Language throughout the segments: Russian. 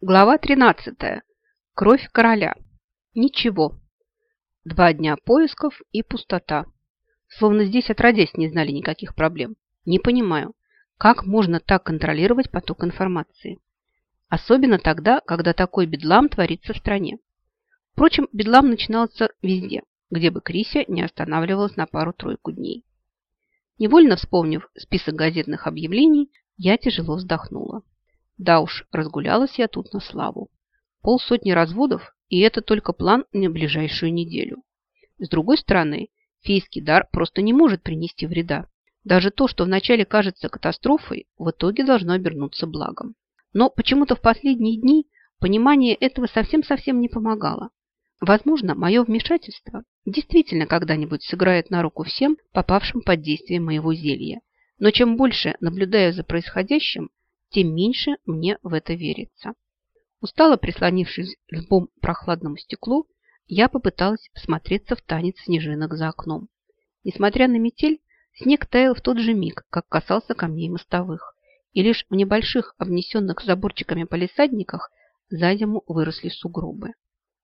Глава 13. Кровь короля. Ничего. Два дня поисков и пустота. Словно здесь отродясь не знали никаких проблем. Не понимаю, как можно так контролировать поток информации. Особенно тогда, когда такой бедлам творится в стране. Впрочем, бедлам начинался везде, где бы Крися не останавливалась на пару-тройку дней. Невольно вспомнив список газетных объявлений, я тяжело вздохнула. Да уж, разгулялась я тут на славу. Полсотни разводов, и это только план на ближайшую неделю. С другой стороны, фейский дар просто не может принести вреда. Даже то, что вначале кажется катастрофой, в итоге должно обернуться благом. Но почему-то в последние дни понимание этого совсем-совсем не помогало. Возможно, мое вмешательство действительно когда-нибудь сыграет на руку всем, попавшим под действие моего зелья. Но чем больше наблюдаю за происходящим, тем меньше мне в это верится. Устало прислонившись лбом к прохладному стеклу, я попыталась всмотреться в танец снежинок за окном. Несмотря на метель, снег таял в тот же миг, как касался камней мостовых, и лишь в небольших обнесенных заборчиками полисадниках за зиму выросли сугробы.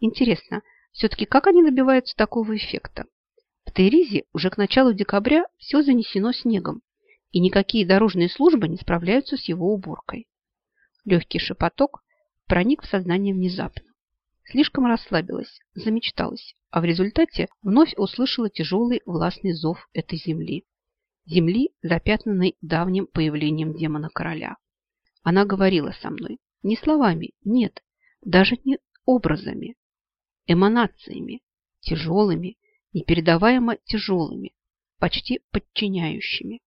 Интересно, все-таки как они добиваются такого эффекта? В Терезе уже к началу декабря все занесено снегом, и никакие дорожные службы не справляются с его уборкой. Легкий шепоток проник в сознание внезапно. Слишком расслабилась, замечталась, а в результате вновь услышала тяжелый властный зов этой земли. Земли, запятнанной давним появлением демона-короля. Она говорила со мной не словами, нет, даже не образами, эманациями, тяжелыми, непередаваемо тяжелыми, почти подчиняющими.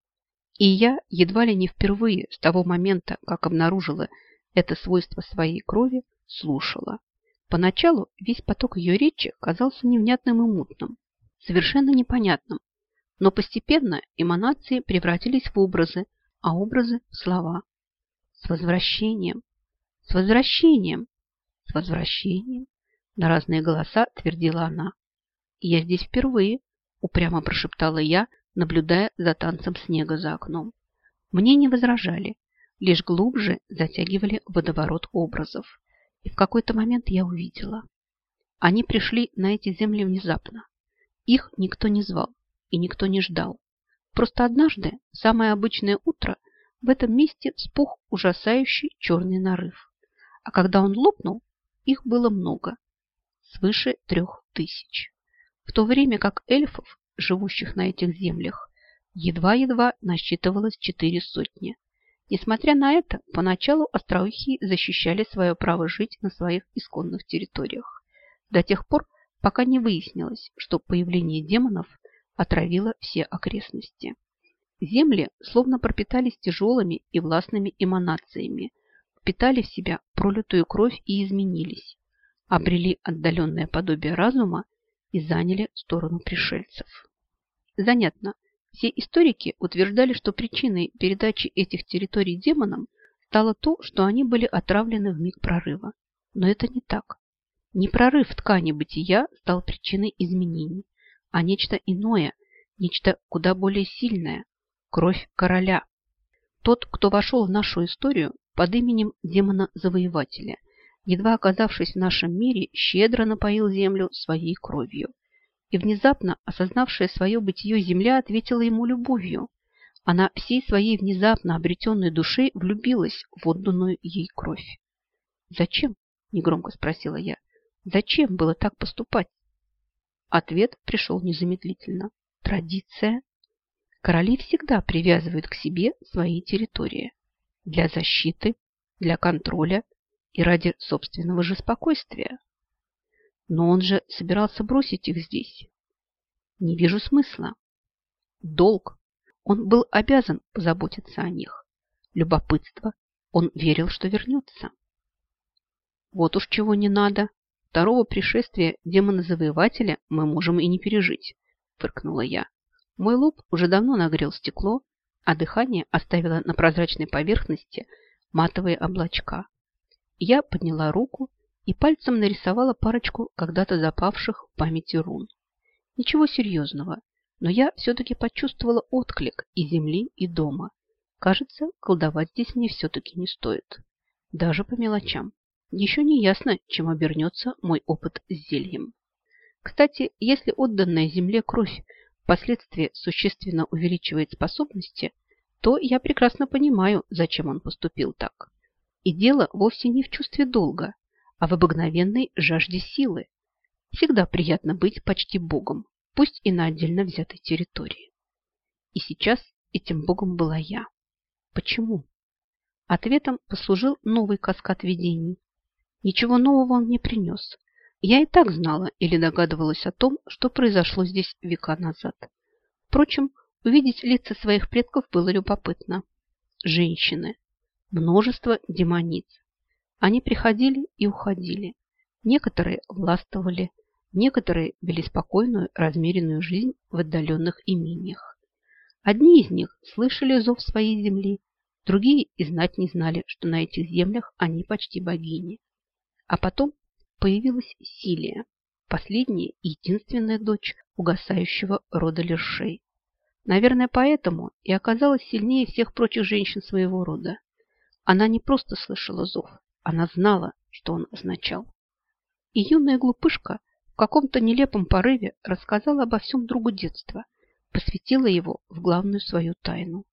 И я едва ли не впервые с того момента, как обнаружила это свойство своей крови, слушала. Поначалу весь поток ее речи казался невнятным и мутным, совершенно непонятным, но постепенно эманации превратились в образы, а образы в слова. С возвращением, с возвращением, с возвращением, на разные голоса твердила она. «Я здесь впервые», упрямо прошептала я, наблюдая за танцем снега за окном. Мне не возражали, лишь глубже затягивали водоворот образов. И в какой-то момент я увидела. Они пришли на эти земли внезапно. Их никто не звал и никто не ждал. Просто однажды, самое обычное утро, в этом месте вспух ужасающий черный нарыв. А когда он лопнул, их было много, свыше трех тысяч. В то время как эльфов живущих на этих землях, едва-едва насчитывалось четыре сотни. Несмотря на это, поначалу остроухие защищали свое право жить на своих исконных территориях, до тех пор, пока не выяснилось, что появление демонов отравило все окрестности. Земли словно пропитались тяжелыми и властными эманациями, впитали в себя пролитую кровь и изменились, обрели отдаленное подобие разума и заняли сторону пришельцев. Занятно. Все историки утверждали, что причиной передачи этих территорий демонам стало то, что они были отравлены в миг прорыва. Но это не так. Не прорыв ткани бытия стал причиной изменений, а нечто иное, нечто куда более сильное – кровь короля. Тот, кто вошел в нашу историю под именем демона-завоевателя, едва оказавшись в нашем мире, щедро напоил землю своей кровью. И внезапно осознавшая свое бытие земля ответила ему любовью. Она всей своей внезапно обретенной душей влюбилась в отданную ей кровь. «Зачем?» – негромко спросила я. «Зачем было так поступать?» Ответ пришел незамедлительно. Традиция. Короли всегда привязывают к себе свои территории. Для защиты, для контроля и ради собственного же спокойствия. Но он же собирался бросить их здесь. Не вижу смысла. Долг. Он был обязан позаботиться о них. Любопытство. Он верил, что вернется. Вот уж чего не надо. Второго пришествия демона-завоевателя мы можем и не пережить, фыркнула я. Мой лоб уже давно нагрел стекло, а дыхание оставило на прозрачной поверхности матовые облачка. Я подняла руку и пальцем нарисовала парочку когда-то запавших в памяти рун. Ничего серьезного, но я все-таки почувствовала отклик и земли, и дома. Кажется, колдовать здесь мне все-таки не стоит. Даже по мелочам. Еще не ясно, чем обернется мой опыт с зельем. Кстати, если отданная земле кровь впоследствии существенно увеличивает способности, то я прекрасно понимаю, зачем он поступил так. И дело вовсе не в чувстве долга, а в обыкновенной жажде силы. Всегда приятно быть почти богом, пусть и на отдельно взятой территории. И сейчас этим богом была я. Почему? Ответом послужил новый каскад видений. Ничего нового он не принес. Я и так знала или догадывалась о том, что произошло здесь века назад. Впрочем, увидеть лица своих предков было любопытно. Женщины. Множество демониц. Они приходили и уходили. Некоторые властвовали, некоторые вели спокойную, размеренную жизнь в отдаленных имениях. Одни из них слышали зов своей земли, другие и знать не знали, что на этих землях они почти богини. А потом появилась Силия, последняя и единственная дочь угасающего рода Лершей. Наверное, поэтому и оказалась сильнее всех прочих женщин своего рода. Она не просто слышала зов, она знала, что он означал. И юная глупышка в каком-то нелепом порыве рассказала обо всем другу детства, посвятила его в главную свою тайну.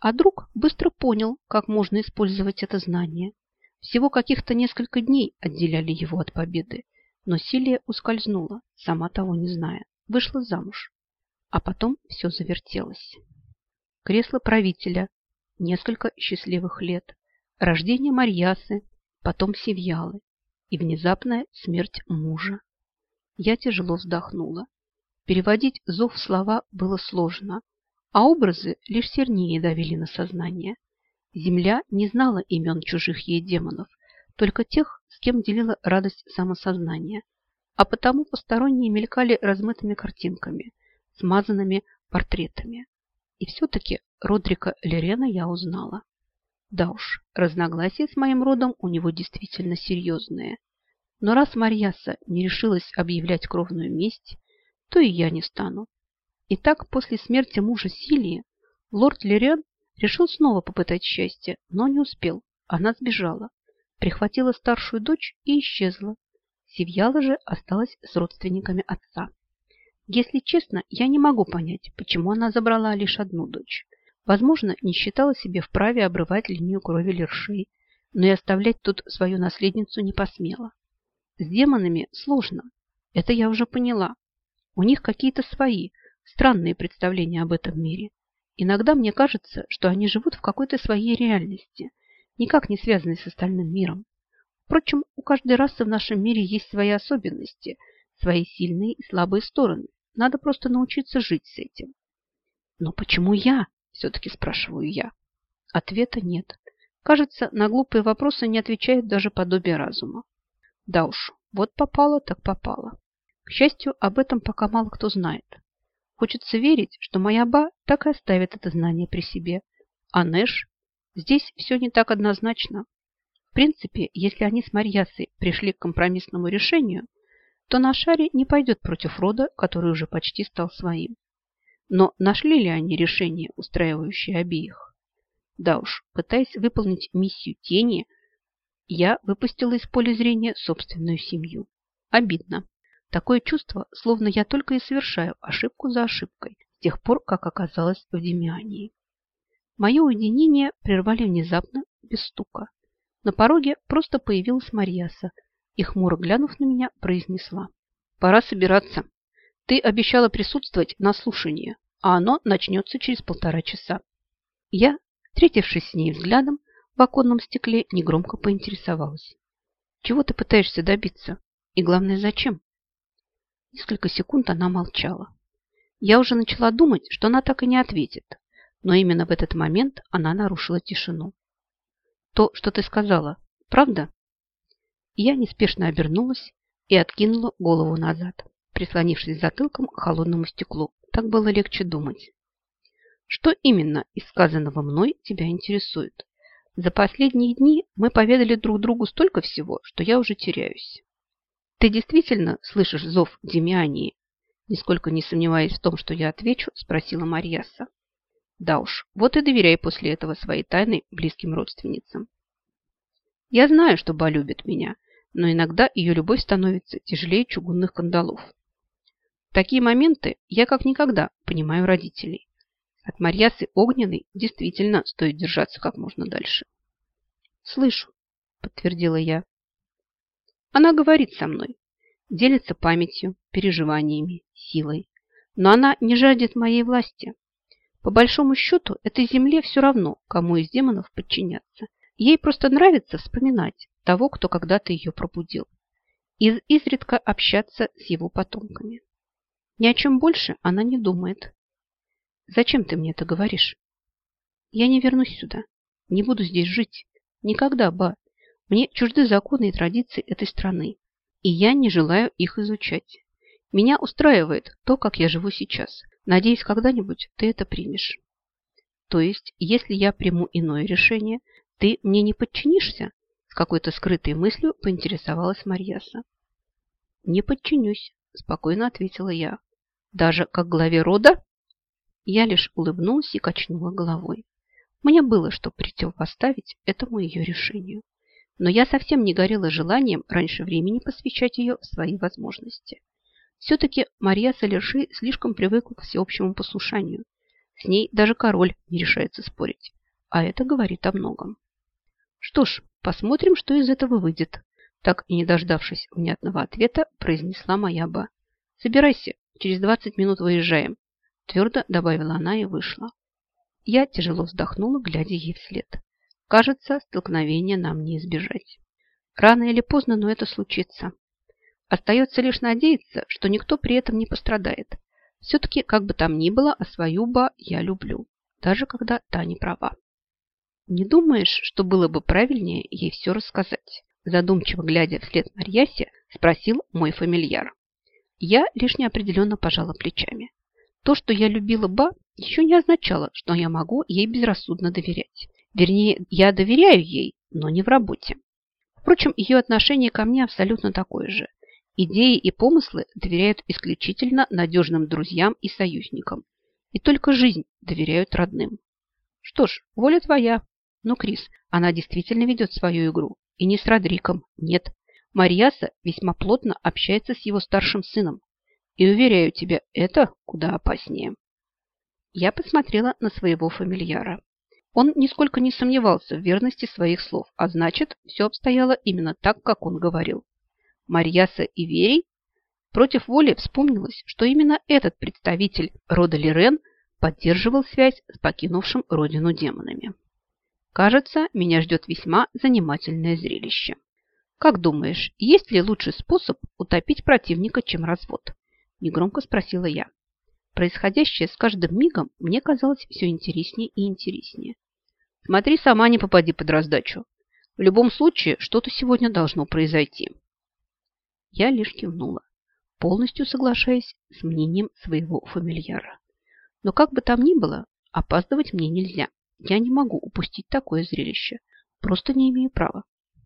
А друг быстро понял, как можно использовать это знание. Всего каких-то несколько дней отделяли его от победы, но Силия ускользнула, сама того не зная, вышла замуж. А потом все завертелось. Кресло правителя, несколько счастливых лет, рождение Марьясы, потом Севьялы и внезапная смерть мужа. Я тяжело вздохнула. Переводить зов в слова было сложно, а образы лишь сильнее давили на сознание. Земля не знала имен чужих ей демонов, только тех, с кем делила радость самосознания, а потому посторонние мелькали размытыми картинками, смазанными портретами. И все-таки Родрика Лерена я узнала. Да уж, разногласия с моим родом у него действительно серьезные. Но раз Марьяса не решилась объявлять кровную месть, то и я не стану. Итак, после смерти мужа Силии, лорд Лерен решил снова попытать счастье, но не успел. Она сбежала, прихватила старшую дочь и исчезла. Севьяла же осталась с родственниками отца. Если честно, я не могу понять, почему она забрала лишь одну дочь. Возможно, не считала себе вправе обрывать линию крови Лершей, но и оставлять тут свою наследницу не посмела. С демонами сложно, это я уже поняла. У них какие-то свои, странные представления об этом мире. Иногда мне кажется, что они живут в какой-то своей реальности, никак не связанной с остальным миром. Впрочем, у каждой расы в нашем мире есть свои особенности, свои сильные и слабые стороны. Надо просто научиться жить с этим. Но почему я? Все-таки спрашиваю я. Ответа нет. Кажется, на глупые вопросы не отвечает даже подобие разума. Да уж, вот попало, так попало. К счастью, об этом пока мало кто знает. Хочется верить, что моя ба так и оставит это знание при себе. А Нэш? Здесь все не так однозначно. В принципе, если они с Марьясой пришли к компромиссному решению, то на шаре не пойдет против рода, который уже почти стал своим. Но нашли ли они решение, устраивающее обеих? Да уж, пытаясь выполнить миссию тени, я выпустила из поля зрения собственную семью. Обидно. Такое чувство, словно я только и совершаю ошибку за ошибкой с тех пор, как оказалась в Демиании. Мое уединение прервали внезапно, без стука. На пороге просто появилась Марьяса и, хмуро глянув на меня, произнесла. «Пора собираться. Ты обещала присутствовать на слушании, а оно начнется через полтора часа. Я, встретившись с ней взглядом, в оконном стекле негромко поинтересовалась. Чего ты пытаешься добиться? И главное, зачем? Несколько секунд она молчала. Я уже начала думать, что она так и не ответит, но именно в этот момент она нарушила тишину. То, что ты сказала, правда? Я неспешно обернулась и откинула голову назад прислонившись затылком к холодному стеклу. Так было легче думать. Что именно из сказанного мной тебя интересует? За последние дни мы поведали друг другу столько всего, что я уже теряюсь. Ты действительно слышишь зов Демиании? Нисколько не сомневаясь в том, что я отвечу, спросила Марьяса. Да уж, вот и доверяй после этого своей тайны близким родственницам. Я знаю, что Ба любит меня, но иногда ее любовь становится тяжелее чугунных кандалов. Такие моменты я как никогда понимаю родителей. От Марьясы Огненной действительно стоит держаться как можно дальше. «Слышу», – подтвердила я. Она говорит со мной, делится памятью, переживаниями, силой. Но она не жаждет моей власти. По большому счету, этой земле все равно, кому из демонов подчиняться. Ей просто нравится вспоминать того, кто когда-то ее пробудил. И изредка общаться с его потомками. Ни о чем больше она не думает. Зачем ты мне это говоришь? Я не вернусь сюда. Не буду здесь жить. Никогда, ба. Мне чужды законы и традиции этой страны и я не желаю их изучать. Меня устраивает то, как я живу сейчас. Надеюсь, когда-нибудь ты это примешь. То есть, если я приму иное решение, ты мне не подчинишься? С какой-то скрытой мыслью поинтересовалась Марьяса. Не подчинюсь, спокойно ответила я. Даже как главе рода? Я лишь улыбнулась и качнула головой. Мне было что противопоставить этому ее решению но я совсем не горела желанием раньше времени посвящать ее свои возможности. Все-таки Мария Салерши слишком привыкла к всеобщему послушанию. С ней даже король не решается спорить. А это говорит о многом. Что ж, посмотрим, что из этого выйдет. Так и не дождавшись внятного ответа, произнесла моя ба. Собирайся, через 20 минут выезжаем. Твердо добавила она и вышла. Я тяжело вздохнула, глядя ей вслед. Кажется, столкновения нам не избежать. Рано или поздно, но это случится. Остается лишь надеяться, что никто при этом не пострадает. Все-таки, как бы там ни было, а свою ба я люблю, даже когда та не права. Не думаешь, что было бы правильнее ей все рассказать? Задумчиво глядя вслед Марьясе, спросил мой фамильяр. Я лишь неопределенно пожала плечами. То, что я любила Ба, еще не означало, что я могу ей безрассудно доверять. Вернее, я доверяю ей, но не в работе. Впрочем, ее отношение ко мне абсолютно такое же. Идеи и помыслы доверяют исключительно надежным друзьям и союзникам. И только жизнь доверяют родным. Что ж, воля твоя. Но, Крис, она действительно ведет свою игру. И не с Родриком, нет. Марьяса весьма плотно общается с его старшим сыном. И, уверяю тебя, это куда опаснее. Я посмотрела на своего фамильяра. Он нисколько не сомневался в верности своих слов, а значит, все обстояло именно так, как он говорил. Марьяса и Верий против воли вспомнилось, что именно этот представитель рода Лирен поддерживал связь с покинувшим родину демонами. Кажется, меня ждет весьма занимательное зрелище. Как думаешь, есть ли лучший способ утопить противника, чем развод? Негромко спросила я. Происходящее с каждым мигом мне казалось все интереснее и интереснее. Смотри, сама не попади под раздачу. В любом случае, что-то сегодня должно произойти. Я лишь кивнула, полностью соглашаясь с мнением своего фамильяра. Но как бы там ни было, опаздывать мне нельзя. Я не могу упустить такое зрелище. Просто не имею права.